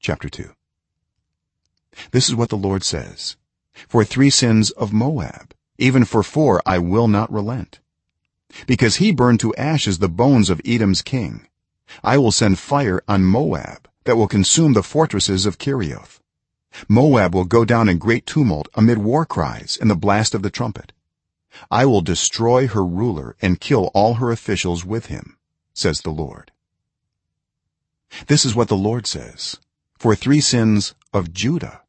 chapter 2 this is what the lord says. For three sins of moab even for four i will not relent. Because he burned to ashes the bones of edom's king i will send fire on moab that will consume the fortresses of kerioth moab will go down in great tumult amid war cries and the blast of the trumpet. I will destroy her ruler and kill all her officials with him says the lord. This is what the lord says for three sins of judah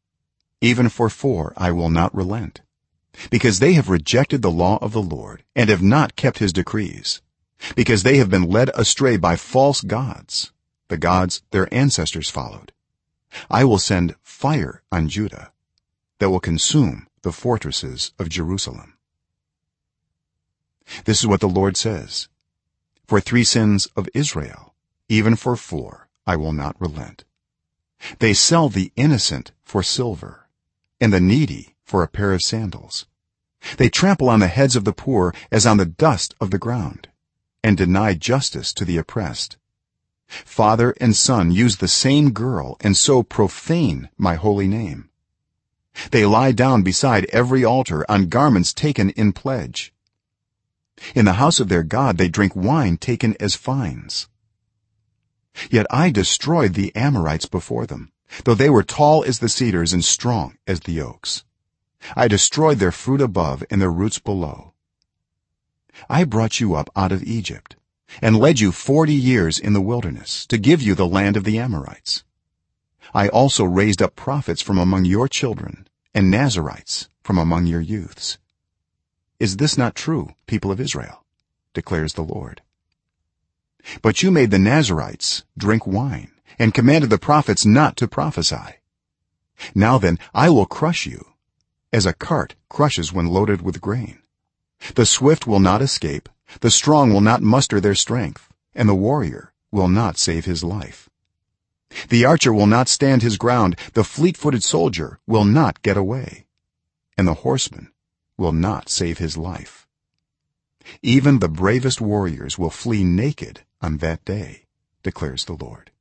even for four i will not relent because they have rejected the law of the lord and have not kept his decrees because they have been led astray by false gods the gods their ancestors followed. I will send fire on judah that will consume the fortresses of jerusalem. This is what the lord says. For three sins of israel even for four i will not relent they sell the innocent for silver and the needy for a pair of sandals. They trample on the heads of the poor as on the dust of the ground and deny justice to the oppressed. Father and son use the same girl and so profane my holy name. They lie down beside every altar on garments taken in pledge. In the house of their god they drink wine taken as fines yet i destroyed the amorites before them though they were tall as the cedars and strong as the oaks. I destroyed their fruit above and their roots below. I brought you up out of egypt and led you 40 years in the wilderness to give you the land of the amorites. I also raised up prophets from among your children and nazirites from among your youths. Is this not true people of israel? declares the lord but you made the nazirites drink wine and commanded the prophets not to prophesy. Now then i will crush you as a cart crushes when loaded with grain. The swift will not escape the strong will not muster their strength and the warrior will not save his life. The archer will not stand his ground the fleet-footed soldier will not get away and the horseman will not save his life even the bravest warriors will flee naked on that day declares the lord